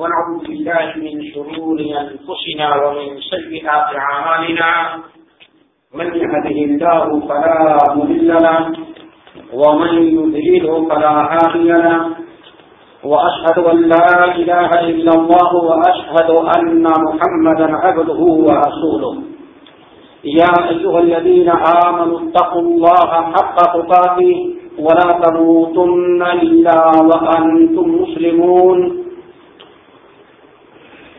ونعوذ بالله من شرور أنفسنا ومن سيئات عمالنا من يهده الله فلا مذل له، ومن يذهله فلا هادي له. وأشهد أن لا إله إلا الله، وأشهد أن محمدا عبده ورسوله. يا أيها الذين آمنوا اتقوا الله حق تقاته، ولا تموتن إلا وأنتم مسلمون.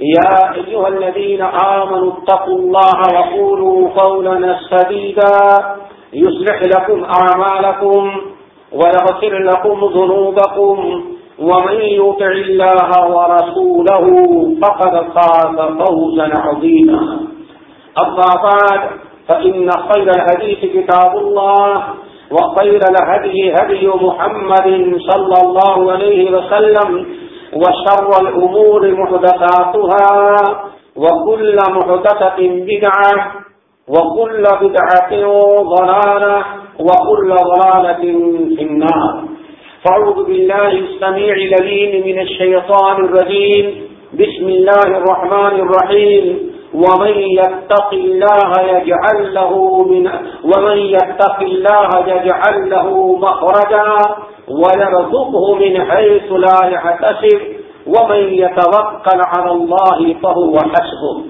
يا أيها الذين آمنوا اتقوا الله وقولوا قولنا السديدا يصلح لكم أعمالكم ويغفر لكم ذنوبكم ومن يطع الله ورسوله فقد قام فوزا عظيما. أما بعد، فإن خير الحديث كتاب الله وخير الهدي هدي محمد صلى الله عليه وسلم وشر الأمور محدثاتها وكل محدثة بدعة وكل بدعة ضلالة وكل ضلالة في النار. فأعوذ بالله السميع لليم من الشيطان الرجيم. بسم الله الرحمن الرحيم. ومن يتق الله يجعل له من ومن يتق الله يجعل له مخرجا ويرزقه من حيث لا يحتسب. ومن يتوكل على الله فهو حسبه.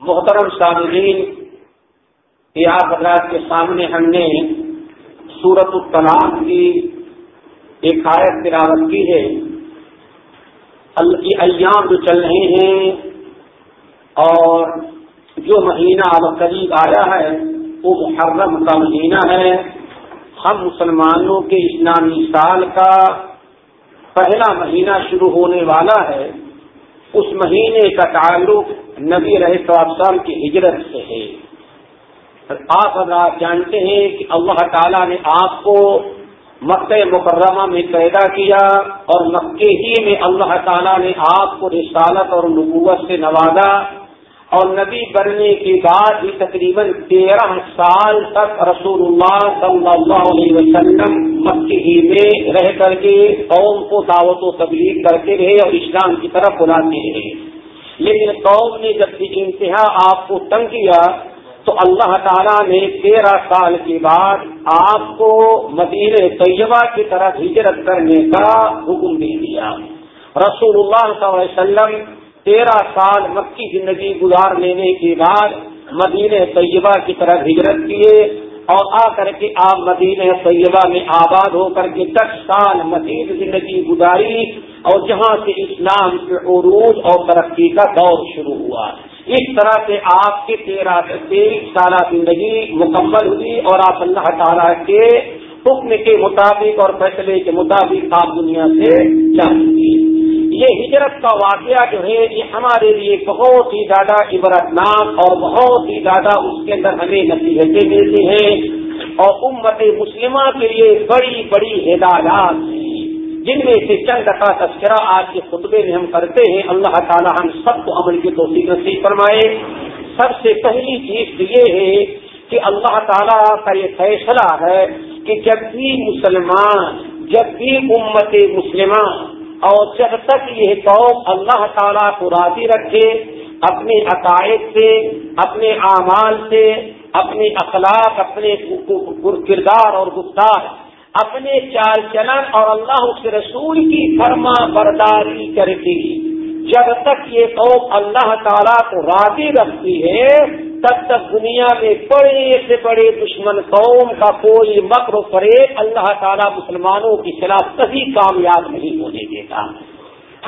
محترم سامعین یہ حضرات کے سامنے ہم نے سورت الطلاق کی ایک آیت تلاوت کی ہے۔ ایام جو چل رہے ہیں اور جو مہینہ اب قریب آیا ہے، وہ محرم کا مہینہ ہے۔ ہم مسلمانوں کے اسلامی سال کا پہلا مہینہ شروع ہونے والا ہے، اس مہینے کا تعلق نبی رہے صاحب کی ہجرت سے ہے۔ آپ حضرات جانتے ہیں کہ اللہ تعالیٰ نے آپ کو مکہ مکرمہ میں پیدا کیا اور مکے ہی میں اللہ تعالیٰ نے آپ کو رسالت اور نبوت سے نوازا۔ اور نبی بننے کے بعد بھی تقریباً تیرہ سال تک رسول اللہ صلی اللہ علیہ وسلم مکے ہی میں رہ کر کے قوم کو دعوت و تبلیغ کرتے رہے اور اسلام کی طرف بلاتے رہے۔ لیکن قوم نے جب بھی انتہا آپ کو تنگ کیا تو اللہ تعالیٰ نے تیرہ سال کے بعد آپ کو مدیر طیبہ کی طرف ہجرت کرنے کا حکم دے دیا۔ رسول اللہ صلی اللہ علیہ وسلم تیرہ سال مکی زندگی گزار لینے کے بعد مدینہ طیبہ کی طرف ہجرت کیے اور آ کر کے آپ مدینہ طیبہ میں آباد ہو کر کے دس سال مزید زندگی گزاری اور جہاں سے اسلام کے عروج اور ترقی کا دور شروع ہوا۔ اس طرح سے آپ کی تیرہ تیئیس سالہ زندگی مکمل ہوئی اور آپ اللہ تعالیٰ کے حکم کے مطابق اور فیصلے کے مطابق آپ دنیا سے چاہیے یہ ہجرت کا واقعہ جو ہے، یہ ہمارے لیے بہت ہی زیادہ عبرتناک اور بہت ہی زیادہ اس کے اندر ہمیں نصیحتیں ملتی ہیں۔ اور امت مسلمہ کے لیے بڑی بڑی ہدایات جن میں سے چند کا تذکرہ آج کے خطبے میں ہم کرتے ہیں۔ اللہ تعالی ہم سب کو عمل کی توفیق نصیب فرمائے۔ سب سے پہلی چیز یہ ہے کہ اللہ تعالیٰ کا یہ فیصلہ ہے کہ جب بھی مسلمان، جب بھی امت مسلمان اور جب تک یہ قوم اللہ تعالیٰ کو راضی رکھے اپنے عقائد سے، اپنے اعمال سے اپنے اخلاق، اپنے کردار اور گفتار، اپنے چال چلن اور اللہ کے رسول کی فرما برداری کرتی جب تک یہ قوم اللہ تعالیٰ کو راضی رکھتی ہے، تب تک دنیا میں بڑے سے بڑے دشمن قوم کا کوئی مکر و فریب اللہ تعالیٰ مسلمانوں کے خلاف کبھی کامیاب نہیں ہونے دیتا۔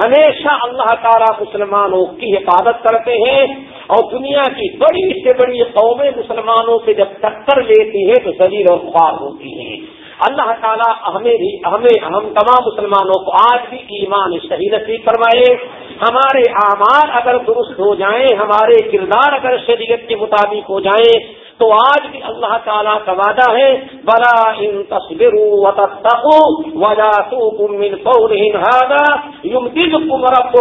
ہمیشہ اللہ تعالیٰ مسلمانوں کی حفاظت کرتے ہیں اور دنیا کی بڑی سے بڑی قومیں مسلمانوں سے جب ٹکر لیتی ہیں تو شریر اور خواب ہوتی ہیں۔ اللہ تعالیٰ ہمیں بھی ہمیں ہم تمام مسلمانوں کو آج بھی ایمان صحیح نصیب کروائے ہمارے اعمال اگر درست ہو جائیں، ہمارے کردار اگر شریعت کے مطابق ہو جائیں، تو آج بھی اللہ تعالیٰ کا وعدہ ہے، بلا ان تصویر من یم دل کم رب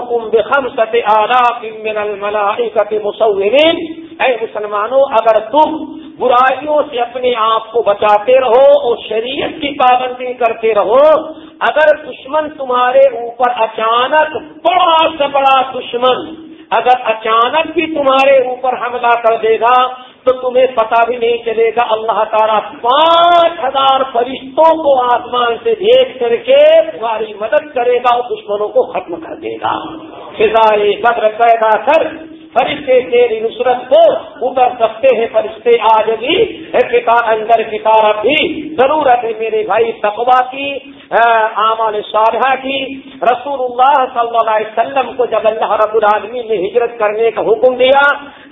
من اے مسلمانوں، اگر تم برائیوں سے اپنے آپ کو بچاتے رہو اور شریعت کی پابندی کرتے رہو۔ اگر دشمن تمہارے اوپر اچانک بڑا سے بڑا دشمن، اگر اچانک بھی تمہارے اوپر حملہ کر دے گا، تو تمہیں پتا بھی نہیں چلے گا، اللہ تعالیٰ پانچ ہزار فرشتوں کو آسمان سے دیکھ کر کے تمہاری مدد کرے گا اور دشمنوں کو ختم کر دے گا۔ فضائے بدر پیدا کر۔ فرشتے تیری نصرت کو اتر سکتے ہیں، فرشتے آج بھی اندر کتاب بھی ضرورت ہے میرے بھائی تقوا کی اعمال صالحہ کی۔ رسول اللہ صلی اللہ علیہ وسلم کو جب اللہ رب العالمین نے ہجرت کرنے کا حکم دیا،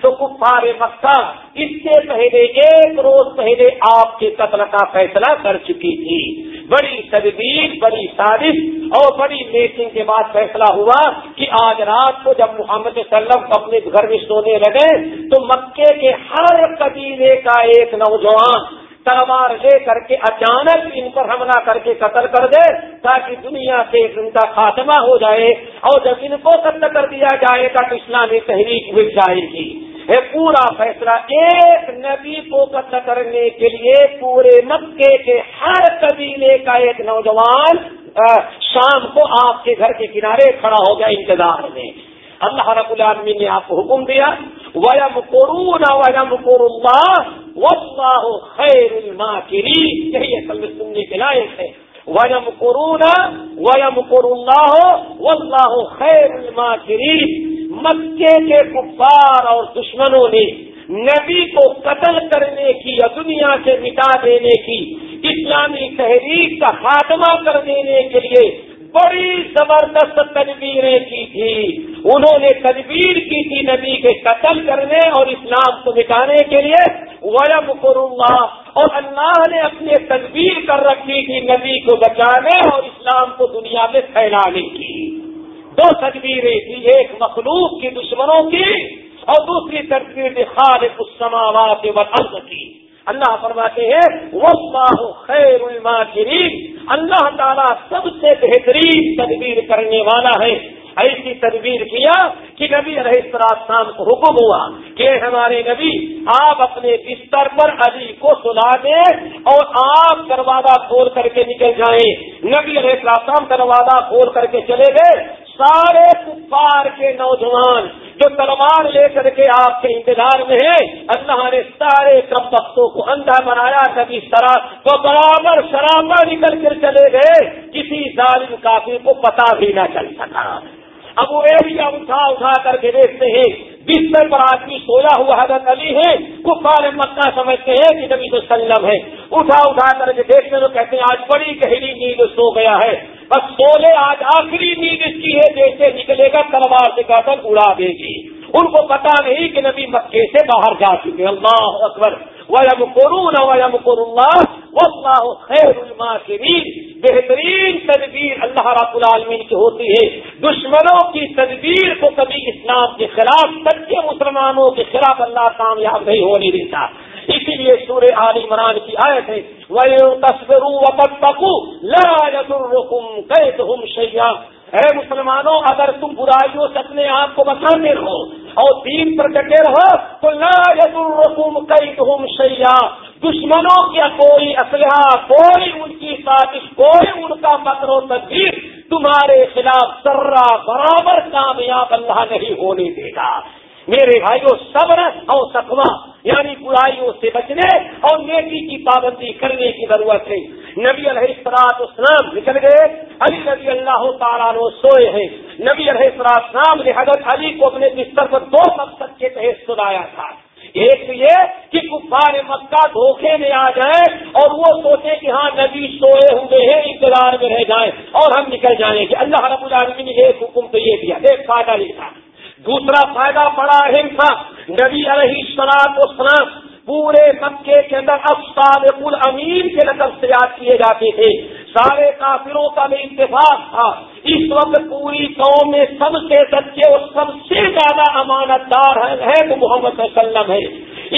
تو کفار مکہ اس سے پہلے ایک روز پہلے آپ کے قتل کا فیصلہ کر چکی تھی۔ بڑی تدبیر، بڑی سازش اور بڑی میٹنگ کے بعد فیصلہ ہوا کہ آج رات کو جب محمد صلی اللہ علیہ وسلم اپنے گھر میں سونے لگے تو مکے کے ہر قبیلے کا ایک نوجوان تلوار لے کر کے اچانک ان پر حملہ کر کے قتل کر دے تاکہ دنیا سے ان کا خاتمہ ہو جائے اور جب ان کو قتل کر دیا جائے گا تو اسلامی تحریک مل جائے گی یہ پورا فیصلہ ایک نبی کو قتل کرنے کے لیے پورے مکے کے ہر قبیلے کا ایک نوجوان شام کو آپ کے گھر کے کنارے کھڑا ہو گیا انتظار میں۔ اللہ رب العالمین نے آپ کو حکم دیا ویم قرون ویم قر اللہ واللہ خیر الماکری یہی اصل میں سننے کے لائق ہے۔ ویم قرون ویم قر اللہ واللہ خیر الماکری مکے کے کفار اور دشمنوں نے نبی کو قتل کرنے کی یا دنیا سے مٹا دینے کی اسلامی تحریک کا خاتمہ کر دینے کے لیے بڑی زبردست تدبیریں کی تھی۔ انہوں نے تدبیر کی تھی نبی کے قتل کرنے اور اسلام کو مٹانے کے لیے۔ ورم اللہ اور اللہ نے اپنی تدبیر کر رکھی تھی نبی کو بچانے اور اسلام کو دنیا میں پھیلانے کی۔ دو تدبیریں تھی ایک مخلوق کی دشمنوں کی اور دوسری تدبیر خالق السماوات والارض کی۔ اللہ فرماتے ہیں وہ خیر الماکرین اللہ تعالیٰ سب سے بہترین تدبیر کرنے والا ہے۔ ایسی تدبیر کیا کہ نبی علیہ السلام کو حکم ہوا کہ ہمارے نبی، آپ اپنے بستر پر علی کو سلا دیں اور آپ دروازہ کھول کر کے نکل جائیں۔ نبی علیہ السلام دروازہ کھول کر کے چلے گئے۔ سارے کفار کے نوجوان جو تلوار لے کر کے آپ کے انتظار میں ہے اللہ نے سارے کم بختوں کو اندھا بنایا کبھی طرح تو برابر شرابہ نکل کر چلے گئے، کسی ظالم کافی کو پتا بھی نہ چل سکا۔ اب وہ ایریا اٹھا اٹھا کر کے دیکھتے ہیں، بستر پر آدمی سویا ہوا حضرت علی ہے، کفار مکہ سمجھتے ہیں کہ نبی تو سلم ہے، اٹھا اٹھا کر کے دیکھتے تو کہتے ہیں، آج بڑی گہری نیند سو گیا ہے۔ بس سولے آج آخری نیند اس کی ہے، جیسے نکلے گا تلوار سے کر اڑا دے گی۔ ان کو پتا نہیں کہ نبی مکے سے باہر جا چکے اللہ اکبر۔ ویم قرون ویم اللہ اللہ خیر الماکرین بہترین تدبیر اللہ رب العالمین کی ہوتی ہے۔ دشمنوں کی تدبیر کو کبھی اسلام کے خلاف، سچے مسلمانوں کے خلاف اللہ کامیاب نہیں ہونے دیتا۔ اسی لیے سورہ علی عمران کی آیت ہے وہ تصور شیا اے مسلمانوں، اگر تم برائیوں سے اپنے آپ کو بچاتے رہو اور دین پر ڈٹے رہو، تو لا الرقم کئی تم سیاح دشمنوں کیا کوئی اسلحہ کوئی ان کی سازش، کوئی ان کا مکر و تدبیر تمہارے خلاف سرا برابر کامیاب اللہ نہیں ہونے دے گا۔ میرے بھائیوں صبر، اور سکوا یعنی برائیوں سے بچنے اور نیکی کی پابندی کرنے کی ضرورت ہے۔ نبی علیہ السلاط اسلام نکل گئے، علی نبی اللہ تعالیٰ سوئے ہیں۔ نبی علیہ السلام نے حضرت علی کو اپنے بستر پر دو مقصد کے تحت سنایا تھا۔ ایک تو یہ کہ کفار مکہ دھوکے میں آ جائے اور وہ سوچے کہ ہاں نبی سوئے ہوئے ہیں انتظار میں رہ جائیں اور ہم نکل جائیں۔ گے اللہ رب العالمین نے ایک حکم تو یہ دیا۔ ایک فائدہ لکھا دوسرا فائدہ بڑا اہم تھا۔ نبی علیہ سلاد و سلام پورے مکے کے اندر اب صادق الامین کے نظر سے یاد کیے جاتے تھے۔ سارے کافروں کا بھی اتفاق تھا۔ اس وقت پوری قوم میں سب سے سچے اور سب سے زیادہ امانت دار ہے تو محمد صلی اللہ علیہ وسلم ہے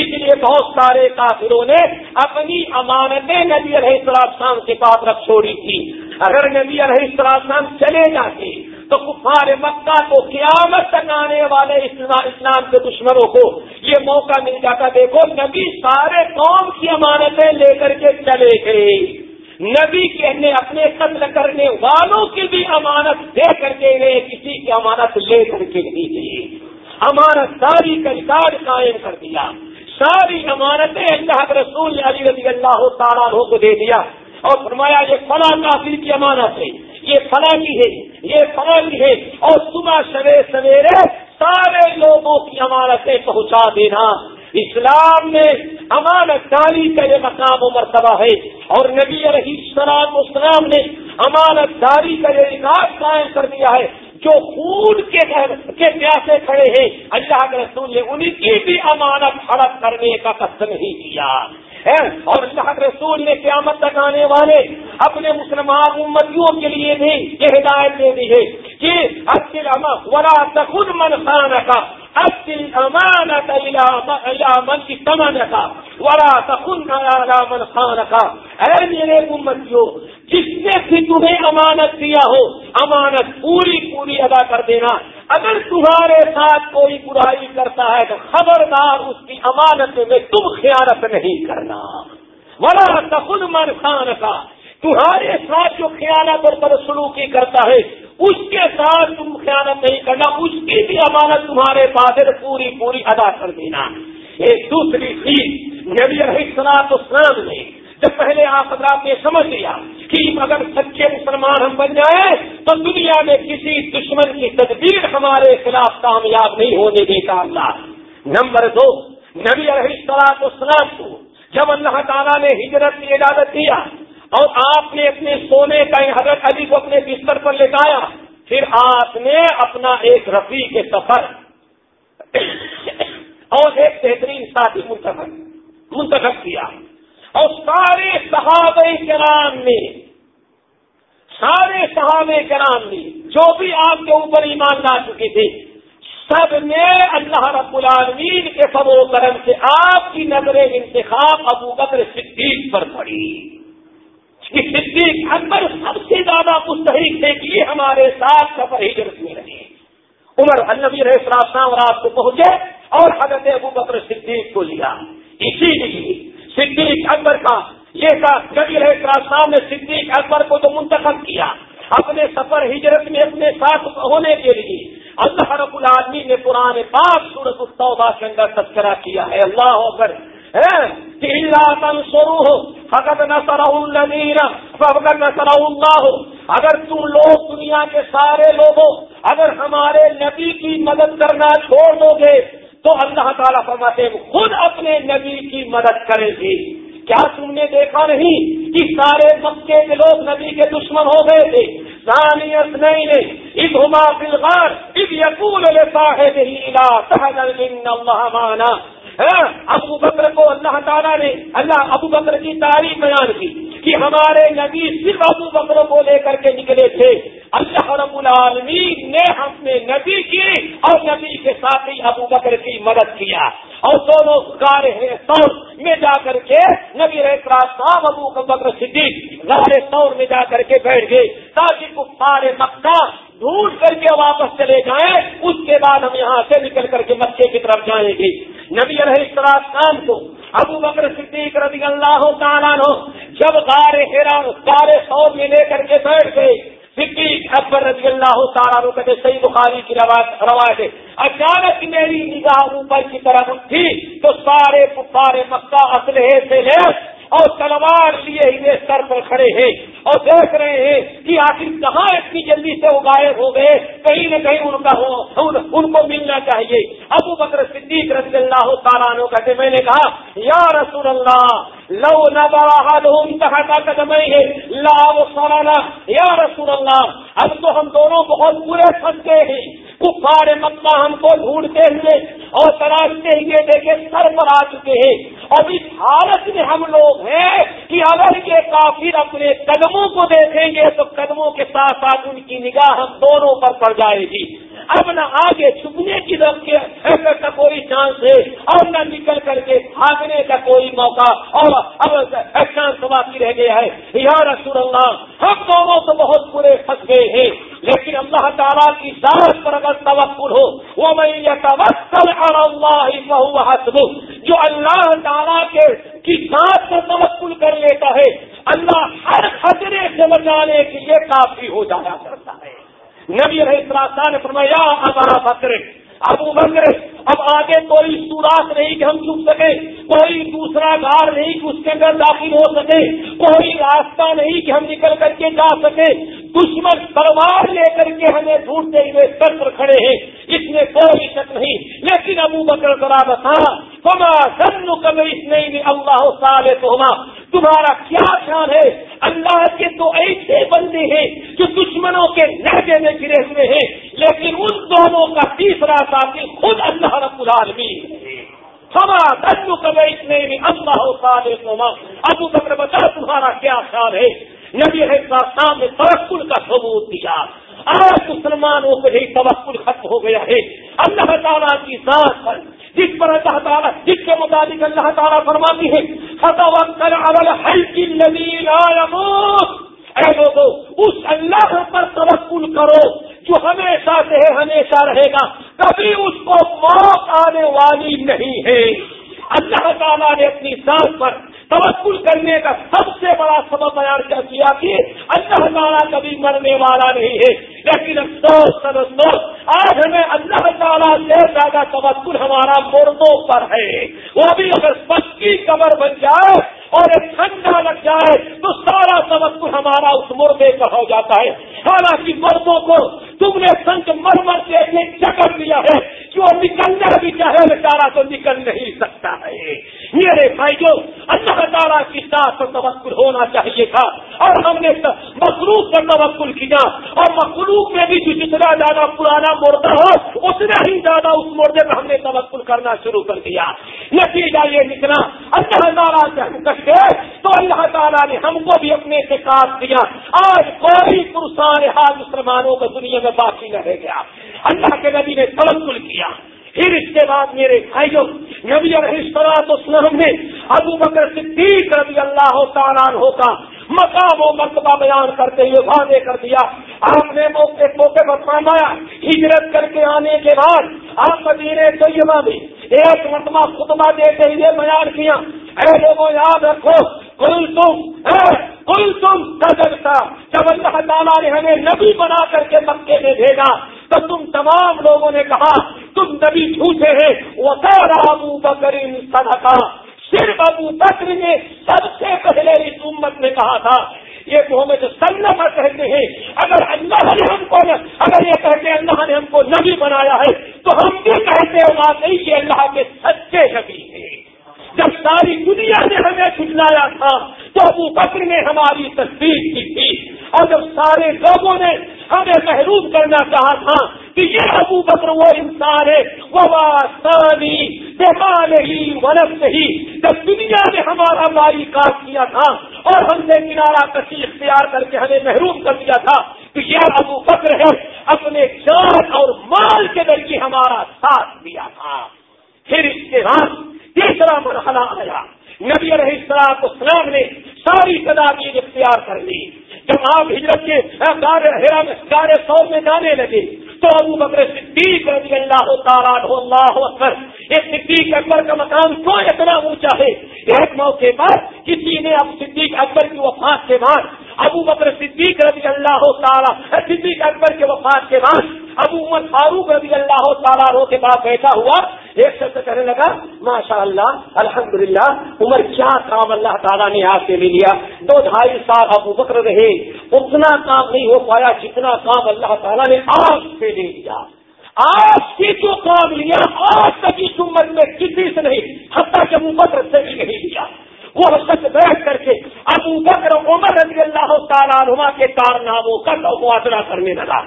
اس لیے بہت سارے کافروں نے اپنی امانتیں نبی علیہ السلام کے پاس رکھ چھوڑی تھی۔ اگر نبی علیہ السلام چلے جاتے تو کفار مکہ کو قیامت تک آنے والے اسلام کے دشمنوں کو یہ موقع مل جاتا۔ دیکھو، نبی سارے قوم کی امانتیں لے کر کے چلے گئے۔ نبی کے اپنے قتل کرنے والوں کی بھی امانت دے کر کے گئے کسی کی امانت لے کر کے دی گئی امانت داری کا ریکارڈ قائم کر دیا۔ ساری امانتیں اللہ رسول علی رضی اللہ تعالیٰ کو دے دیا۔ اور فرمایا، یہ فلاں کافی کی امانت ہے۔ یہ فلاں کی ہے جی، یہ فلاں کی ہے۔ اور صبح سوے سویرے سارے لوگوں کی امانتیں پہنچا دینا۔ اسلام میں امانت داری کا یہ مقام و مرتبہ ہے۔ اور نبی علیہ السلام اسلام نے امانت داری کا یہ ریکارڈ قائم کر دیا ہے۔ جو خون کے کے پیاسے کھڑے ہیں، اللہ کے رسول نے ان کی بھی امانت ہڑپ کرنے کا قصد نہیں کیا۔ اور اللہ رسول نے قیامت تک آنے والے اپنے مسلمان امتیوں کے لیے بھی یہ ہدایت دے دی ہے کہ اصل ورا تخود من خان کا اصل امانت من کی تمن کا ورا تخن من خان کا اے میرے امتیوں، جس نے بھی تمہیں امانت دیا ہو، امانت پوری پوری ادا کر دینا۔ اگر تمہارے ساتھ کوئی برائی کرتا ہے تو خبردار اس کی امانت میں تم خیانت نہیں کرنا۔ بڑا خود من خان کا تمہارے ساتھ جو خیانت اور بدسلوکی کرتا ہے، اس کے ساتھ تم خیانت نہیں کرنا۔ اس کی بھی امانت تمہارے پاس پوری پوری ادا کر دینا۔ ایک دوسری چیز، نبی السلام اسلام نے جب پہلے آپ حضرات نے سمجھ لیا کہ اگر سچے مسلمان ہم بن جائیں تو دنیا میں کسی دشمن کی تدبیر ہمارے خلاف کامیاب نہیں ہونے دیتا اللہ۔ نمبر دو، نبی السلاط اسلام کو جب اللہ تعالیٰ نے ہجرت کی اجازت دیا اور آپ نے اپنے سونے کا حضرت علی کو اپنے بستر پر لٹایا، پھر آپ نے اپنا ایک رفیع کے سفر اور ایک بہترین ساتھی منتخب منتخب کیا۔ اور سارے صحابہ کرام نے، سارے صحابہ کرام نے، جو بھی آپ کے اوپر ایمان لا چکے تھے، سب نے اللہ رب العالمین کے فب و کرم سے آپ کی نظر انتخاب ابو بکر صدیق پر پڑی۔ صدیق اکبر سب سے زیادہ مستحق تھے کہ یہ ہمارے ساتھ سفر ہجرت میں رہے۔ عمر النبی رحصام رات کو پہنچے اور حضرت ابو بکر صدیق کو لیا۔ اسی لیے صدیق اکبر کا۔ یہ نبی صاحب نے صدیق اکبر کو تو منتخب کیا۔ اپنے سفر ہجرت میں اپنے ساتھ ہونے کے لیے اللہ رب العالمین نے پرانے پاک سورت التوبہ کے اندر تذکرہ کیا ہے۔ اللہ اکبر۔ شروع ہو فقط نہ فقط نہ اللہ اگر تم لوگ دنیا کے سارے لوگوں، اگر ہمارے نبی کی مدد کرنا چھوڑ دو گے تو اللہ تعالیٰ فرماتے خود اپنے نبی کی مدد کرے گی کیا تم نے دیکھا نہیں کہ سارے مکے کے لوگ نبی کے دشمن ہو گئے تھے؟ سانیت نہیں نے اس ہما فلغار اس یقول صاحب اللہ مانا ہاں، ابو بکر کو اللہ تعالیٰ نے، اللہ ابو بکر کی تاریخ بیان کی۔ کہ ہمارے نبی صرف ابو بکر کو لے کر کے نکلے تھے۔ اللہ رب العالمین نے ہم نے نبی کی اور نبی کے ساتھ ہی ابو بکر کی مدد کیا۔ اور دونوں گارے سور میں جا کر کے نبی صاحب ابو بکر صدیق غار سور میں جا کر کے بیٹھ گئے۔ تاکہ کفار مکہ ڈھونڈ کر کے واپس چلے جائیں، اس کے بعد ہم یہاں سے نکل کر کے مکے کی طرف جائیں گے۔ نبی علیہ السلام کو ابو بکر صدیق رضی اللہ تعالیٰ جب گارے گارے سور میں لے کر کے بیٹھ گئے۔ صدیق اکبر رضی اللہ تعالیٰ کہتے صحیح بخاری کی روایت ہے۔ اچانک میری نگاہ اوپر کی طرف تھی تو سارے پارے مکہ اسلحے سے لے اور تلوار لیے ہوئے سر پر کھڑے ہیں اور دیکھ رہے ہیں کہ آخر کہاں اتنی جلدی سے وہ غائب ہو گئے؟ کہیں نہ کہیں ان کا ہو ان کو ملنا چاہیے۔ ابو بکر صدیق رضی اللہ تعالیٰ کہتے میں نے کہا، یا رسول اللہ، لو نہ بڑا کہا کا لا سورانا یا رسول اللہ، اب تو ہم دونوں بہت برے پھنسے ہیں۔ کفار مکہ ہم کو ڈھونڈتے ہوئے اور تراشتے ہوئے دیکھے سر پر آ چکے ہیں۔ اور اس حالت میں ہم لوگ ہیں کہ اگر یہ کافر اپنے قدموں کو دیکھیں گے تو قدموں کے ساتھ ساتھ ان کی نگاہ ہم دونوں پر پڑ جائے گی۔ اب نہ آگے چھپنے کی کا کوئی چانس ہے۔ اور نہ نکل کر کے بھاگنے کا کوئی موقع اور اب چانس باقی رہ گیا ہے۔ یا رسول اللہ، ہم دونوں تو بہت برے پھنس گئے ہیں، لیکن اللہ تعالیٰ کی ذات پر اگر توقل ہو وہ میں یہ توقل اللہ حسب جو اللہ تعالیٰ کے کی ذات پر توقل کر لیتا ہے، اللہ ہر خطرے سے بچانے کے لیے کافی ہو جایا کرتا نبی رہے نے فرمایا ابو بکر اب آگے کوئی سوراخ نہیں کہ ہم چھپ سکے، کوئی دوسرا گھر نہیں کہ اس کے اندر داخل ہو سکے، کوئی راستہ نہیں کہ ہم نکل کر کے جا سکے۔ دشمن تلوار لے کر کے ہمیں ڈھونڈتے ہوئے سر پر کھڑے ہیں۔ اس میں کوئی شک نہیں۔ لیکن ابو بکر ذرا بتا تما سن کبھی اس نہیں اللہ سال تو تمہارا کیا خیال ہے؟ اللہ کے تو ایسے بندے ہیں جو دشمنوں کے لہجے میں گرے ہوئے ہیں، لیکن ان دونوں کا تیسرا ساتھی خود اللہ رب العالمین. سما دن کبھی اس میں اللہ سال ابو بکر بتا تمہارا کیا خیال ہے؟ نبی ہے سامنے توکل کا ثبوت دیا. آج مسلمانوں کو ہی توکل ختم ہو گیا ہے. اللہ تعالیٰ کی ذات پر، جس پر اللہ تعالیٰ جس کے مطابق اللہ تعالیٰ فرماتی ہے اے لوگوں اس اللہ پر توکل کرو جو ہمیشہ سے ہمیشہ رہے گا۔ کبھی اس کو موت آنے والی نہیں ہے۔ اللہ تعالیٰ نے اپنی سانس پر توکل کرنے کا سب سے بڑا سبب بیان کیا کیا کہ اللہ تعالیٰ کبھی مرنے والا نہیں ہے۔ لیکن افسوس سر افسوس، آج ہمیں اللہ تعالیٰ سے زیادہ توکل ہمارا مردوں پر ہے۔ وہ بھی اگر پکی قبر بن جائے اور ایک ٹھنڈا لگ جائے تو سارا توکل ہمارا اس مردے پر ہو جاتا ہے۔ حالانکہ مردوں کو تم نے سنت مرمر سے چکر دیا ہے کہ وہ نکلنا بھی چاہے بیچارا تو نکل نہیں سکتا ہے۔ میرے بھائی اللہ تعالیٰ کی ساتھ پر توکل ہونا چاہیے تھا۔ اور ہم نے مخلوق پر توکل کیا۔ اور مخلوق میں بھی جو جتنا زیادہ پرانا مردہ ہو، اتنا ہی زیادہ اس مردے پر ہم نے توکل کرنا شروع کر دیا۔ نتیجہ یہ نکلا، اللہ تعالیٰ سے ہم تو اللہ تعالیٰ نے ہم کو بھی اپنے سے کاٹ دیا۔ آج کوئی پرسان حال مسلمانوں کو دنیا میں باقی نہ رہ گیا۔ اللہ کے نبی نے توکل کیا۔ پھر اس کے بعد میرے بھائیوں، نبی علیہ اسلام نے ابو بکر صدیق رضی اللہ تعالیٰ ہوتا مقام و مرتبہ بیان کرتے ہوئے واضح کر دیا۔ آپ نے موقع موقع پر فرمایا، ہجرت کر کے آنے کے بعد آپ مدینے طیبہ میں ایک مرتبہ خطبہ دیتے ہوئے بیان کیا۔ اے لوگوں، یاد رکھو کل تم کل تم سجگتا جب اللہ تعالیٰ نے ہمیں نبی بنا کر کے مکے میں بھیجا، تو تم تمام لوگوں نے کہا، تم نبی جھوٹے ہیں وہ سارا ابو بکر صدقہ صرف ابو بکر نے سب سے پہلے اس امت نے کہا تھا، یہ محمد سلم کہتے ہیں، اگر اللہ نے ہم کو اگر یہ کہتے ہیں اللہ نے ہم کو نبی بنایا ہے، تو ہم بھی کہتے ہیں، واقعی یہ اللہ کے سچے نبی ہیں۔ جب ساری دنیا نے ہمیں سنایا تھا تو ابو بکر نے ہماری تصدیق کی تھی۔ اور جب سارے لوگوں نے ہمیں محروم کرنا چاہا تھا کہ یہ ابو بکر وہ انسان ہے وہ واسانی بیمان ہی ورف ہی جب دنیا نے ہمارا ماری کاٹ کیا تھا اور ہم نے کنارا کسی اختیار کر کے ہمیں محروم کر دیا تھا کہ یہ ابو بکر ہے، اپنے جان اور مال کے ذریعے ہمارا ساتھ دیا تھا۔ پھر اس کے بعد تیسرا مرحلہ آیا نبی رہی السلام اسلام نے ساری تدابیر اختیار کر لی۔ جب آپ ہجرت کے گارے سو میں جانے لگے، تو ابو بکر صدیق رضی اللہ تعالیٰ اللہ اکبر، ایک صدیق اکبر کا مقام کیوں اتنا اونچا ہے۔ ایک موقع پر کسی نے اب صدیق اکبر کی وفات کے بعد، ابو بکر صدیق رضی اللہ تعالیٰ، صدیق اکبر کے وفات کے بعد، ابو عمر فاروق رضی اللہ تعالیٰ کے بعد بیٹھا ہوا۔ ایک شخص کہنے لگا ماشاء اللہ الحمد للہ عمر کیا کام اللہ تعالیٰ نے آپ سے لے لیا، دو ڈھائی سال ابو بکر رہے، اتنا کام نہیں ہو پایا جتنا کام اللہ تعالیٰ نے آپ سے لے لیا آج سے جو کام لیا آج تک اس عمر میں کسی سے نہیں، حتیٰ کہ ابو بکر سے بھی نہیں لیا۔ وہ سچ بیٹھ کر کے ابو بکر عمر رضی اللہ تعالیٰ عنہ کے کارناموں کا موازنہ کرنے لگا۔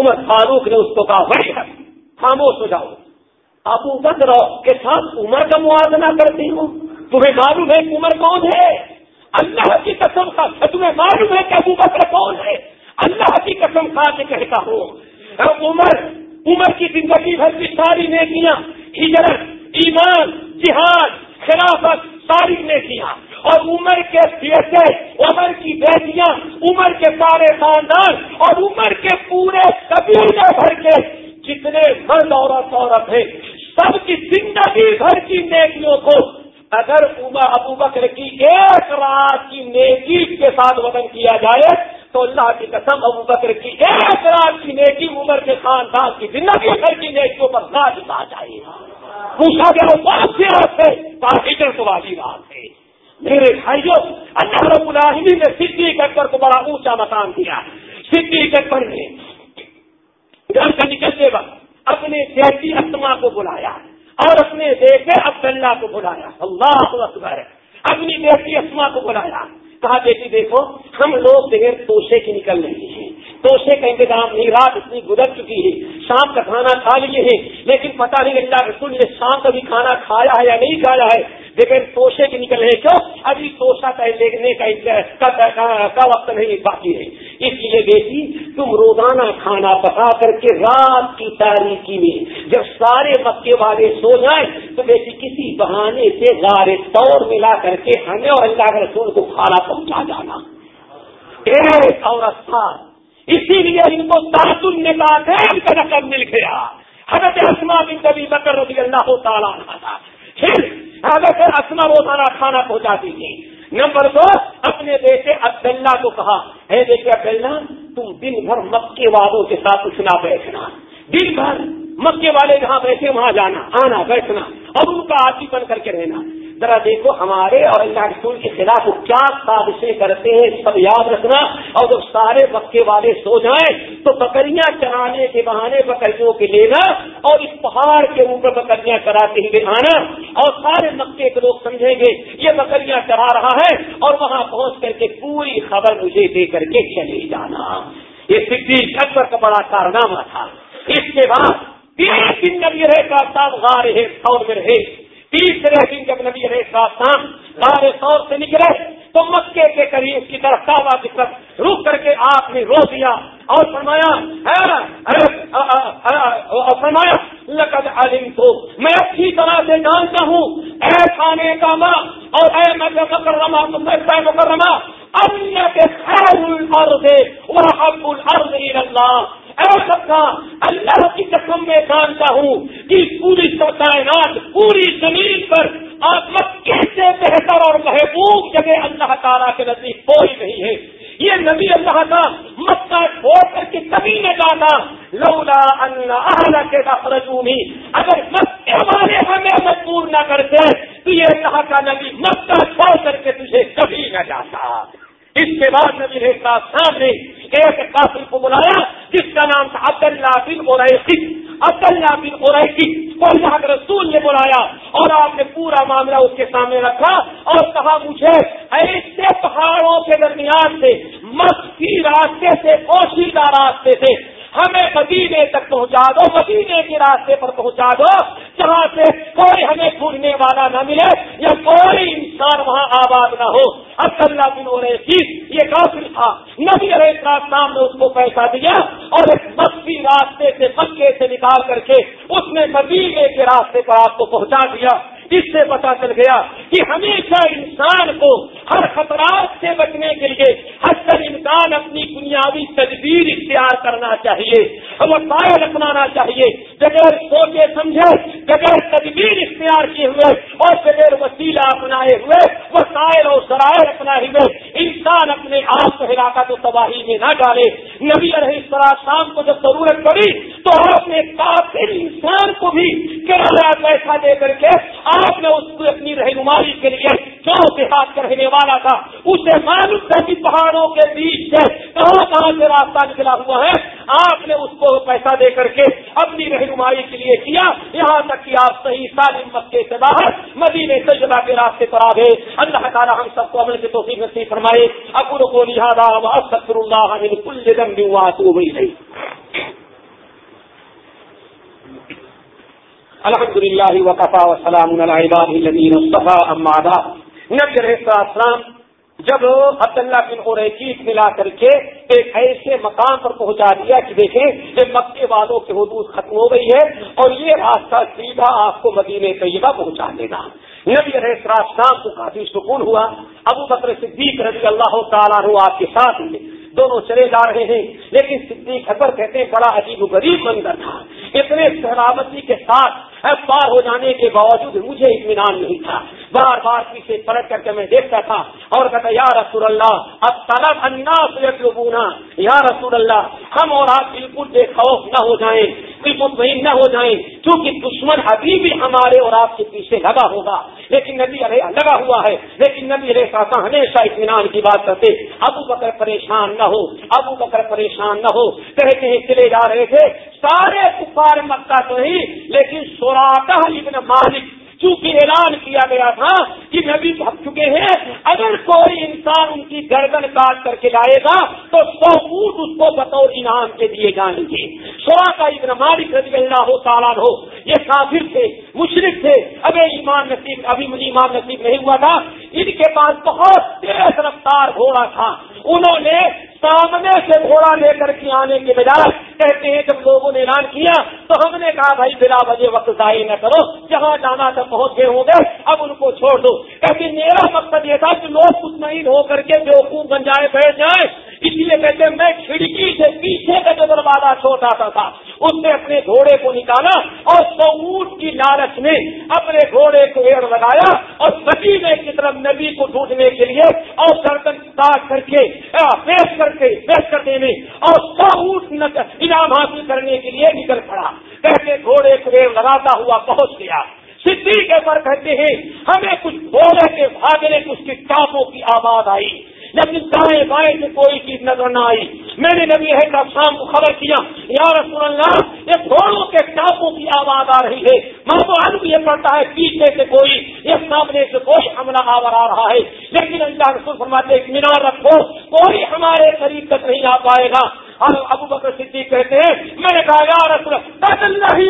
عمر فاروق نے اس کو کہا بڑی خاموش ہو جاؤ۔ ابو بکر کے ساتھ عمر کا موازنہ کرتی ہوں۔ تمہیں معلوم ہے عمر کون ہے؟ اللہ کی قسم کا تمہیں معلوم ہے کہ ابو بکر کون ہے؟ اللہ کی قسم کھا کے کہتا ہوں۔ عمر عمر کی زندگی بھر کی ساری نیکیاں، ہجرت، ایمان، جہاد، خلافت، ساری نیکیاں۔ اور عمر کے بیٹے، عمر کی بیٹیاں، عمر کے سارے خاندان اور عمر کے پورے قبیلے بھر کے جتنے مرد عورت عورت ہیں، سب کی زندگی بھر کی نیکیوں کو اگر عمر ابو بکر کی ایک رات کی نیکی کے ساتھ وزن کیا جائے، تو اللہ کی قسم ابو بکر کی ایک رات کی نیکی عمر کے خاندان کی زندگی بھر کی نیکیوں پر غالب آ جائے پوچھا گیا بہت سی رات ہے؟ تو والی بات ہے۔ میرے بھائیوں، اللہ رب العالمین نے صدیق اکبر کو بڑا اونچا مقام دیا۔ صدیق اکبر نے گھر کا نکلتے وقت اپنے سیاسی اسما کو بلایا اور اپنے دیکھے عبداللہ کو بلایا۔ اللہ اکبر۔ اپنی بیٹی اسما کو بلایا۔ کہا، بیٹی، دیکھو، ہم لوگ بغیر توشے کی نکل رہے ہیں۔ توشے کا انتظام نہیں، رات اتنی گزر چکی ہے۔ شام کا کھانا کھا لیے ہیں، لیکن پتہ نہیں اللہ رسول نے شام کا بھی کھانا کھایا ہے یا نہیں کھایا ہے۔ لیکن توشے کے نکل رہے کیوں؟ ابھی توشا کا لینے کا وقت نہیں، باقی ہے۔ اس لیے بیٹی، تم روزانہ کھانا پکا کر کے رات کی تاریخی میں جب سارے مکے والے سو جائیں تو بیٹی کسی بہانے سے غار طور ملا کر کے ہمیں اور اللہ کے رسول کو کھانا پہنچا جانا۔ ایک عورت تھا۔ اسی لیے ان کو تعطل نے کہا ان کا رقم مل گیا۔ حضرت اسما بن کبھی بکر رضی اللہ تعالیٰ تھا۔ پھر حضرت اسما روزانہ کھانا پہنچاتی تھی نمبر دو، اپنے بیٹے عبداللہ کو کہا ہے بیٹے عبداللہ، تم دن بھر مکے والوں کے ساتھ اٹھنا بیٹھنا۔ دن بھر مکے والے جہاں بیٹھے، وہاں جانا، آنا، بیٹھنا۔ اور ان کا آتی بن کر کے رہنا۔ ذرا دیکھو، ہمارے اور اللہ رسول کے خلاف کیا سازشیں کرتے ہیں، سب یاد رکھنا۔ اور جب سارے مکے والے سو جائیں، تو بکریاں چرانے کے بہانے بکریوں کے لینا اور اس پہاڑ کے اوپر بکریاں چراتے ہوئے آنا۔ اور سارے مکے کے لوگ سمجھیں گے، یہ بکریاں چڑھا رہا ہے اور وہاں پہنچ کر کے پوری خبر مجھے دے کر کے چلے جانا۔ یہ صدیق اکبر کا بڑا کارنامہ تھا۔ اس کے بعد تیس دن نبی رہے کا ساتھ غار ہے، سور میں رہے۔ تیسرے دن جب نبی کا سام سارے سور سے نکلے تو مکے کے قریب کی طرف کعبہ کی طرف رک کر کے آپ نے رو دیا اور فرمایا فرمایا، لقد علم تو میں اچھی طرح سے جانتا ہوں، اے کھانے کا ماں اور اے مکرمہ مکرمہ اللہ کے خیر الارض ورحب الارض اللہ ایسا اللہ کی قسم میں جانتا ہوں کہ پوری کائنات، پوری زمین پر آپ کیسے بہتر اور محبوب جگہ اللہ تعالیٰ کے نزدیک کوئی نہیں ہے۔ یہ نبی اللہ کا مکہ چھوڑ کر کے کبھی نہ جانا لولا اللہ کے رجومی اگر ہمارے ہمیں مجبور نہ کرتے، تو یہ اللہ کا نبی مکہ چھوڑ کر کے تجھے کبھی نہ جاتا۔ اس کے بعد نبی رہتا سامنے، ایک قاتل کو بلایا، جس کا نام تھا عبداللہ بن اوریسی عبداللہ بن قریشی کو اللہ کے رسول نے بلایا اور آپ نے پورا معاملہ اس کے سامنے رکھا اور کہا مجھے ایسے پہاڑوں کے درمیان سے مستی راستے سے پوشیدہ راستے سے ہمیں مدینے تک پہنچا دو، مدینے کے راستے پر پہنچا دو، جہاں سے کوئی ہمیں ڈھونڈنے والا نہ ملے یا کوئی انسان وہاں آباد نہ ہو۔ اب بن جی، یہ کافر تھا۔ نبی علیہ السلام نے اس کو پیسہ دیا اور ایک مستی راستے سے مکے سے نکال کر کے اس نے مدینے کے راستے پر آپ کو پہنچا دیا۔ اس سے پتا چل گیا کہ ہمیشہ انسان کو ہر خطرات سے بچنے کے لیے ہر انسان اپنی بنیادی تدبیر اختیار کرنا چاہیے، وہ پائل اپنانا چاہیے۔ بغیر سوچے سمجھے بغیر تدبیر اختیار کیے ہوئے اور بغیر وسیلہ اپنائے ہوئے، وسائل اور ذرائع اپنا ہی میں انسان اپنے آپ کو ہلاکت تو تباہی میں نہ ڈالے۔ نبی علیہ السلام شام کو جب ضرورت پڑی تو آپ نے کافر انسان کو بھی کرایہ پیسہ دے کر کے آپ نے اس کو اپنی رہنمائی کے لیے جو دیہات کا رہنے والا تھا۔ اسے معلوم تھا کہ پہاڑوں کے بیچ سے کہاں کہاں سے راستہ نکلا ہوا ہے۔ آپ نے اس کو پیسہ دے کر کے اپنی رہنمائی کے لیے کیا۔ یہاں تک کہ آپ صحیح سالم مکے سے باہر مدینے سجدہ کے راستے پر آ گئے اللہ تعالیٰ ہم سب کو عمل کے توفیق نصیب فرمائے۔ ابر کو لہٰذا استغفر اللہ من کل ذنب واتوب الیہ الحمد للہ وقفا وسلام علی عباده الذین نبی علیہ السلام جب عبداللہ بن عریقیت ملا کر کے ایک ایسے مقام پر پہنچا دیا کہ دیکھیں یہ مکے والوں کی حدود ختم ہو گئی ہے اور یہ راستہ سیدھا آپ کو مدینہ طیبہ پہنچا دے گا۔ نبی علیہ السلام کو کافی سکون ہوا۔ ابو بکر صدیق رضی اللہ تعالیٰ آپ کے ساتھ ہوئے۔ دونوں چلے جا رہے ہیں۔ لیکن صدیق اکبر کہتے ہیں، بڑا عجیب و غریب منظر تھا۔ اتنے سلامتی کے ساتھ پار ہو جانے کے باوجود مجھے اطمینان نہیں تھا۔ بار بار پیچھے پلٹ کر کے میں دیکھتا تھا اور کہتا، یا رسول اللہ، اب طلب انداز یا رسول اللہ، ہم اور آپ بالکل بے خوف نہ ہو جائیں۔ بالکل مطمئن نہ ہو جائیں، کیونکہ دشمن ابھی بھی ہمارے اور آپ کے پیچھے لگا ہوگا۔ لیکن نبی ارے لگا ہوا ہے۔ لیکن نبی ارے ساسا ہمیشہ اطمینان کی بات کرتے، ابو بکر پریشان نہ ہو، ابو بکر پریشان نہ ہو۔ کہے کہیں چلے جا رہے تھے۔ سارے کفار مکہ تو ہی، لیکن سوراتا ابن مالک چونکہ اعلان کیا گیا تھا کہ نبی بھگ چکے ہیں، اگر کوئی انسان ان کی گردن کاٹ کر کے لائے گا تو سو فوٹ اس کو بطور انعام کے دیے جائیں گے۔ سوا کا ابن مالک رضی اللہ ہو تعالیٰ ہو یہ کافر تھے مشرق تھے۔ ابھی ایمان نصیب، ابھی مجھے ایمان نصیب نہیں ہوا تھا۔ ان کے پاس بہت تیز رفتار گھوڑا تھا۔ انہوں نے سامنے سے گھوڑا لے کر کے آنے کے بجائے کہتے ہیں جب لوگوں نے اعلان کیا تو ہم نے کہا بھائی بلا بجے وقت ضائع نہ کرو، جہاں جانا تھا پہنچ گئے ہوں گے، اب ان کو چھوڑ دو۔ کہتے میرا مقصد یہ تھا کہ لوگ مطمئن ہو کر کے جو خوب بن جائے بیٹھ جائے اس لیے کہتے ہیں، میں کھڑکی سے پیچھے کا جو دروازہ چھوٹا سا تھا، اس نے اپنے گھوڑے کو نکالا اور سعود کی لالچ میں اپنے گھوڑے کو ایڑ لگایا اور سچینے کی طرف نبی کو ڈھونڈنے کے لیے اور سرکن کر کے پیش کر کے، پیش کر دینے، اور سعود انعام حاصل کرنے کے لیے نکل پڑا۔ کہتے گھوڑے کو ایڑ لگاتا ہوا پہنچ گیا۔ سدھی کے پر کہتے ہیں، ہمیں کچھ گھوڑے کے بھاگنے، کچھ کی ٹاپوں کی آواز آئی۔ لیکن دائیں بائیں سے کوئی چیز نظر نہ آئی۔ میں نے نبی ہے کا شام کو خبر کیا، یا رسول اللہ، یہ گھوڑوں کے ٹاپوں کی آواز آ رہی ہے۔ ماں تو اب یہ پڑتا ہے، پیچھے سے کوئی، یہ سامنے سے کوئی حملہ آور آ رہا ہے۔ لیکن اللہ رسول فرماتے مینار رکھو، کوئی ہمارے قریب تک نہیں آ پائے گا۔ اور ابو بکر صدیق کہتے ہیں، میں نے کہا، یا رسول اللہ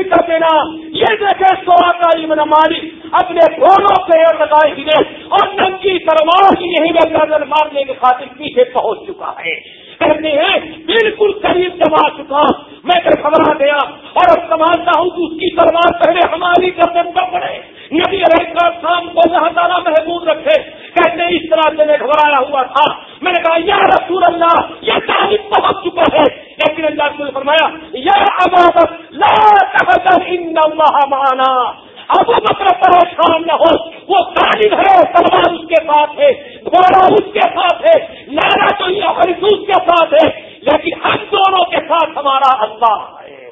کا دینا یہ دیکھے سوا کا ابن مالک اپنے گھوڑوں پہ لگائے گئے اور ننگی تلوار ہی نہیں، میں گردن مارنے کے خاطر پیچھے پہنچ چکا ہے۔ کہتے ہیں، بالکل قریب جب آ چکا۔ میں تو گھبرا گیا اور اب سمجھتا ہوں کہ اس کی تلوار پہلے ہماری گردن پر پڑے۔ نبی علیہ السلام کو اللہ تعالیٰ محبوب رکھے۔ کہتے اس طرح سے میں گھبرایا ہوا تھا۔ میں نے کہا، یا رسول اللہ، یہ تعلیم پہنچ چکا ہے۔ لیکن اللہ نے فرمایا، یا عبادت لا تحزن ان اللہ معنا۔ ابو بکر پریشان نہ ہو، وہ تعلیم ہے، تلوار اس کے ساتھ ہے، گھوڑا اس کے ساتھ ہے لانا تو یہ اس کے ساتھ ہے۔ لیکن ہم دونوں کے ساتھ ہمارا اللہ ہے۔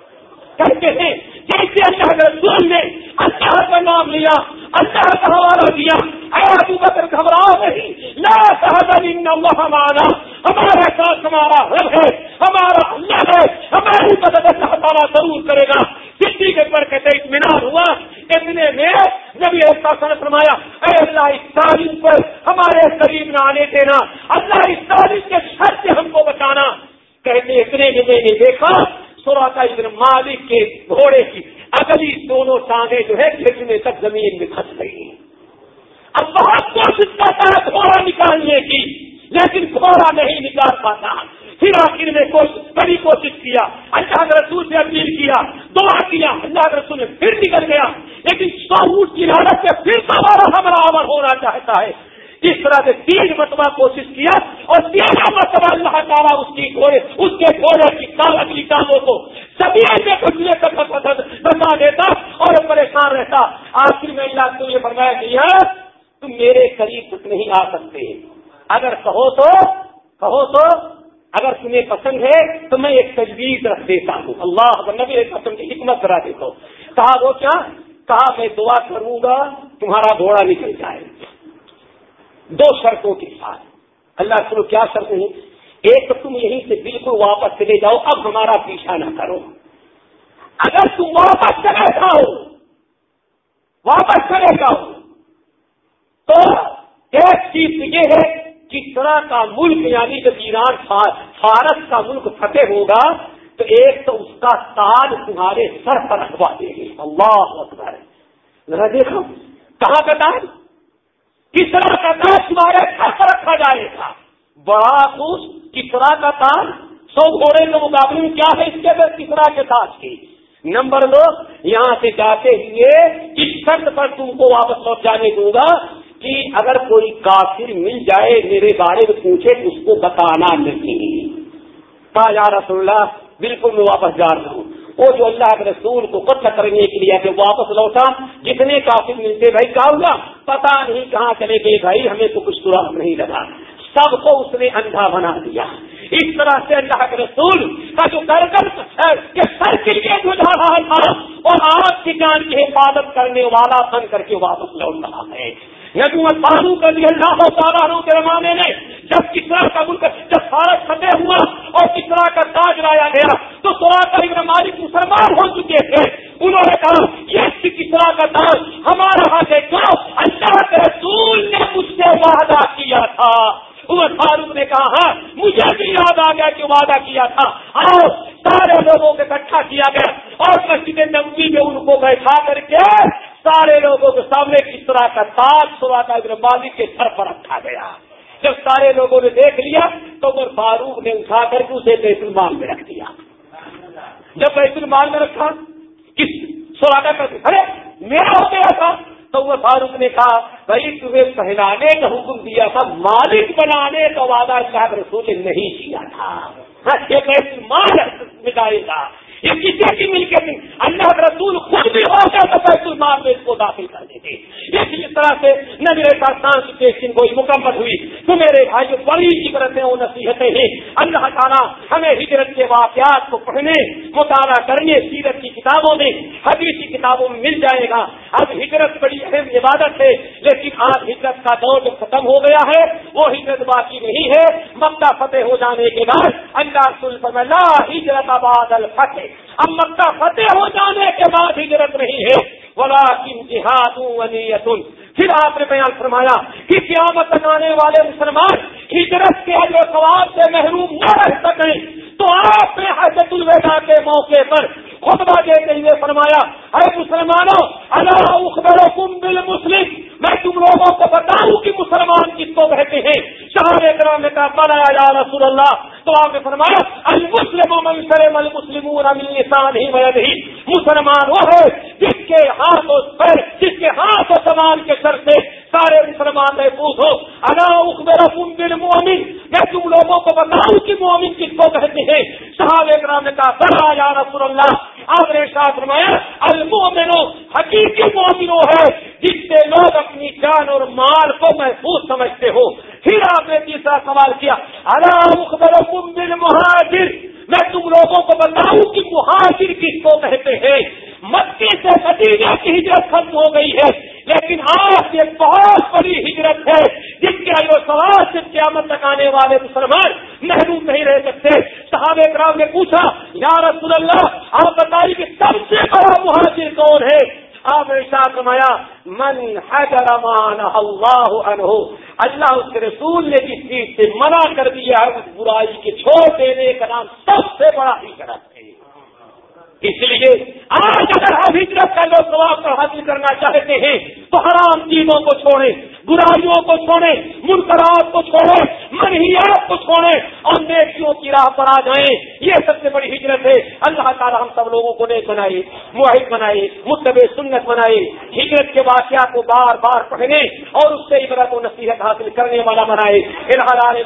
کہتے ہیں، جیسے اللہ رسول نے اچھا اللہ کا نام لیا اچھا اللہ کا حوالہ دیا۔ ابو بکر گھبراؤ نہیں۔ لا تحزن اللہ ہمارا ہمارے ساتھ ہمارا رب ہے، ہمارا اللہ ہے۔ ہماری مدد اللہ تعالیٰ ضرور کرے گا۔ کسی کے پر کہتے اطمینان ہوا۔ اتنے میں جب یہ ایسا فرمایا، اے اللہ اس تعلیم پر ہمارے قریب نہ آنے دینا۔ اللہ اس تعلیم کے شر سے ہم کو بچانا۔ کہتے اتنے میں نے دیکھا سورا کا ابن مالک کے گھوڑے کی اگلی دونوں ٹانگیں جو ہے کھینچنے تک زمین میں کھس گئی اب بہت کوشش کرتا ہے گھوڑا نکالنے کی، لیکن گھوڑا نہیں نکال پاتا۔ پھر آخر میں بڑی کوشش کیا۔ اللہ کے رسول سے اپیل کیا، دعا کیا۔ اللہ کے رسول نے پھر نکل گیا۔ لیکن سوٹ کی حالت سے پھر دوبارہ ہمارا عمل ہونا چاہتا ہے۔ اس طرح سے تین مرتبہ کوشش کیا اور تیرہ مرتبہ اللہ تعالیٰ اس کی گھوڑے، اس کے گھوڑے کی کال اگلی کاموں کو سبھی ایسے کچھ بتا دیتا اور پریشان رہتا۔ آخر میں اللہ کو یہ فرمایا کہ تم میرے قریب تک نہیں آ سکتے۔ اگر کہو تو کہو تو، اگر تمہیں پسند ہے تو میں ایک تجویز رکھ دیتا ہوں۔ اللہ نبی قسم کی حکمت کرا دیتا ہوں۔ کہا وہ کیا؟ کہا میں دعا کروں گا، تمہارا گھوڑا نکل جائے۔ دو شرطوں کے ساتھ۔ اللہ سنو کیا شرط ہے؟ ایک تو تم یہیں سے بالکل واپس چلے جاؤ، اب ہمارا پیچھا نہ کرو۔ اگر تم واپس چلے جاؤ، واپس چلے جاؤ، تو ایک چیز یہ ہے کس طرح کا ملک یعنی جب ایران فارس کا ملک فتح ہوگا، تو ایک تو اس کا تاج تمہارے سر پر رکھوا دے گی اللہ اکبر۔ ذرا دیکھو، کہاں کا تاج؟ کس طرح کا تاج تمہارے سر پر رکھا جائے گا؟ بڑا خوش کس کا تاج سو گھوڑے کے مقابلے میں کیا ہے اس کے اندر کس طرح کے تاج کی۔ نمبر دو، یہاں سے جاتے ہوئے اس شرط پر تم کو واپس لوٹ جانے دوں گا کہ اگر کوئی کافر مل جائے میرے بارے میں پوچھے تو اس کو بتانا نہیں۔ کہا یا رسول اللہ، بالکل میں واپس جا رہا ہوں۔ وہ جو اللہ کے رسول کو قتل کرنے کے لیے کہ واپس لوٹا، جتنے کافر ملتے بھائی کہا ہوگا پتا نہیں کہاں چلے گئے بھائی، ہمیں تو کچھ سراغ نہیں لگا۔ سب کو اس نے اندھا بنا دیا۔ اس طرح سے اللہ کے رسول کا جو گردن کے سر کے لیے رہا تھا، اور آپ کی جان کی حفاظت کرنے والا بن کر کے واپس لوٹ رہا ہے۔ نبی فاروق علی اللہ تعالیٰ کے زمانے میں جب کسرا کا ملک، جب فارغ فتح ہوا اور کسرا کا تاج لایا گیا، تو سورا کا مالک مسلمان ہو چکے تھے۔ انہوں نے کہا، یہ کسرا کا تاج ہمارا ہاتھ ہے کیوں اللہ کے رسول نے مجھ سے وعدہ کیا تھا۔ عمر فاروق نے کہا ہاں مجھے بھی یاد آ گیا کہ وعدہ کیا تھا۔ اور سارے لوگوں کو اکٹھا کیا گیا اور مسجد نبی میں ان کو بیٹھا کر کے سارے لوگوں کے سامنے کس طرح کا تاج سوا کا ابن مالک کے سر پر رکھا گیا۔ جب سارے لوگوں نے دیکھ لیا تو عمر فاروق نے اٹھا کر کے اسے بیت المال میں رکھ دیا۔ جب بیت المال میں رکھا، کس سوا کا ارے، میرا ہو گیا تھا۔ تو وہ فاروق نے کہا، بھائی تمہیں پہنانے کا حکم دیا تھا، مالک بنانے کا وعدہ صاحب رسول نے نہیں کیا تھا۔ مال مٹائے گا۔ یہ کسی کی مل کے اللہ رسول خود بھی ہو گیا تو بیت المال میں اس کو داخل کر دیتے اسی طرح سے نظر پاکستان کی پیشن کوئی مکمل ہوئی۔ تو میرے بھائی بڑی عبرتیں وہ نصیحتیں ہیں۔ اللہ تعالیٰ ہمیں ہجرت کے واقعات کو پڑھنے، مطالعہ کرنے، سیرت کی کتابوں میں حدیث کی کتابوں میں مل جائے گا۔ اب ہجرت بڑی اہم عبادت ہے، لیکن آج ہجرت کا دور جو ختم ہو گیا ہے، وہ ہجرت باقی نہیں ہے۔ مکہ فتح ہو جانے کے بعد اللہ رسول پر لا ہجرت آباد الفتح۔ اب مکہ فتح ہو جانے کے بعد ہجرت نہیں ہے. بلا کن جہاد پھر آپ نے بیان فرمایا کہ قیامت آنے والے مسلمان ہجرت کے اجر ثواب سے محروم نہ رہ سکیں. تو آپ نے حضرت الوداع کے موقع پر خطبہ دیتے ہوئے فرمایا ارے مسلمانوں اللہ اخبر کم مسلم میں تم لوگوں کو بتاؤں کہ مسلمان کس کو کہتے ہیں. شہر اکرام نے کہا بنایا یا رسول اللہ. تو آپ نے فرمایا المسلم من سلم المسلمون من لسان ہی مرد ہی مسلمان وہ ہے جس کے ہاتھ و سر جس کے ہاتھ و سامان کے سر سے سارے مسلمان محفوظ ہو انا اخبر کم بل مومن میں تم لوگوں کو بتاؤں کہ مومن کس کو کہتے ہیں صحابہ اکرام نے کہا بنا یا رسول اللہ آپ نے ساتھ فرمایا المومنو حقیقی مومنو ہے جس سے لوگ اپنی جان اور مال کو محفوظ سمجھتے ہو پھر آپ نے تیسرا سوال کیا بل مہاجر میں تم لوگوں کو بتاؤں کہ مہاجر کس کو کہتے ہیں مکے سے مدینہ کی ہجرت ختم ہو گئی ہے لیکن آج یہ بہت بڑی ہجرت ہے جس کے آئیو سوال سے قیامت تک آنے والے مسلمان محروم نہیں رہ سکتے صحابہ کرام نے پوچھا یا رسول اللہ آپ بتائیے کہ سب سے بڑا مہاجر کون ہے؟ آپ نے ساتھ فرمایا، من حجر مان اللہ عنہ اللہ اس کے رسول نے جس چیز سے منع کر دیا ہے، اس برائی کے چھوڑ دینے کا نام سب سے بڑا ہی کرم ہے۔ اس لیے آج اگر ہم ہجرت کا لوگ ثواب کو حاصل کرنا چاہتے ہیں، تو حرام چیزوں کو چھوڑیں، برائیوں کو چھوڑیں منقرات کو چھوڑیں، منہیات کو چھوڑیں اور نیکیوں کی راہ پر آ جائیں۔ یہ سب سے بڑی ہجرت ہے۔ اللہ تعالیٰ ہم سب لوگوں کو نیک بنائے معاہد بنائے متب سنت بنائے۔ ہجرت کے واقعات کو بار بار پڑھنے اور اس سے عبرت و نصیحت حاصل کرنے والا بنائے۔ ارحال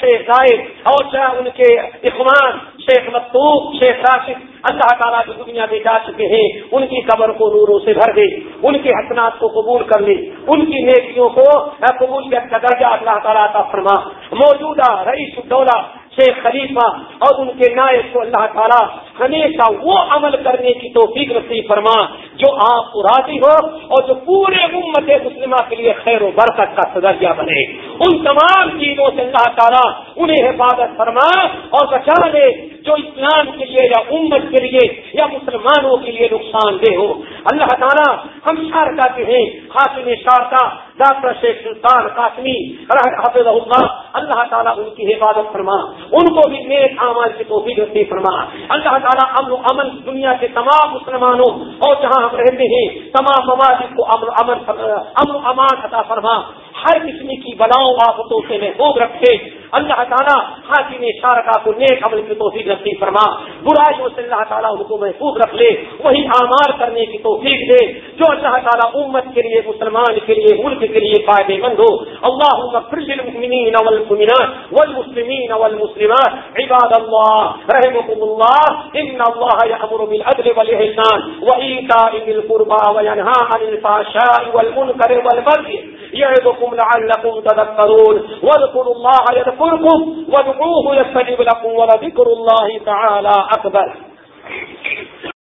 شیخ زائد اور ان کے اخوان، شیخ مختوب شیخ راشد، اللہ اللہ تعالیٰ کی دنیا میں جا چکے ہیں، ان کی قبر کو نوروں سے بھر دے، ان کے حسنات کو قبول کر لے، ان کی نیکیوں کو قبولیت کا درجہ اللہ تعالیٰ کا فرما۔ موجودہ رئیس الدولہ شیخ خلیفہ اور ان کے نائب کو اللہ تعالیٰ ہمیشہ وہ عمل کرنے کی توفیق نصیب فرما، جو آپ کو راضی ہو اور جو پورے امت مسلمہ کے لیے خیر و برکت کا سدرجہ بنے۔ ان تمام چیزوں سے اللہ تعالیٰ انہیں حفاظت فرما اور بچا لے۔ جو اسلام کے لیے یا امت کے لیے یا مسلمانوں کے لیے نقصان دہ ہو اللہ تعالیٰ ہم شارکا کے ہیں خاصم شارکا ڈاکٹر شیخ سلطان قاسمی حافظ اللہ اللہ تعالیٰ ان کی حفاظت فرما، ان کو بھی نیک عمل کی توفیق نصیب فرما۔ اللہ تعالیٰ امن و امن دنیا کے تمام مسلمانوں اور جہاں ہم رہتے ہیں، تمام ممالک کو امن امن امن و امان عطا فرما۔ ہر قسم کی بلاؤں، آفتوں سے محبوب رکھے۔ اللہ تعالیٰ حاکم شارکا کو نیک عمل کی توفیق نصیب فرما۔ برائیوں سے اللہ تعالیٰ ان کو محفوظ رکھ لے۔ وہی آمار کرنے کی توفیق توفیق دے، جو اللہ تعالیٰ امت کے لیے، مسلمان کے لیے، ملک کے لیے فائدے مند ہو۔ اللہ للمؤمنين والمؤمنات والمسلمين والمسلمات۔ عباد الله رحمكم الله ان الله يأمر بالعدل والإحسان وإيتاء ذي القربى وينهى عن الفحشاء والمنكر والبغي يعظكم لعلكم تذكرون واذكروا الله يذكركم وادعوه يستجب لكم ولذكر الله تعالى أكبر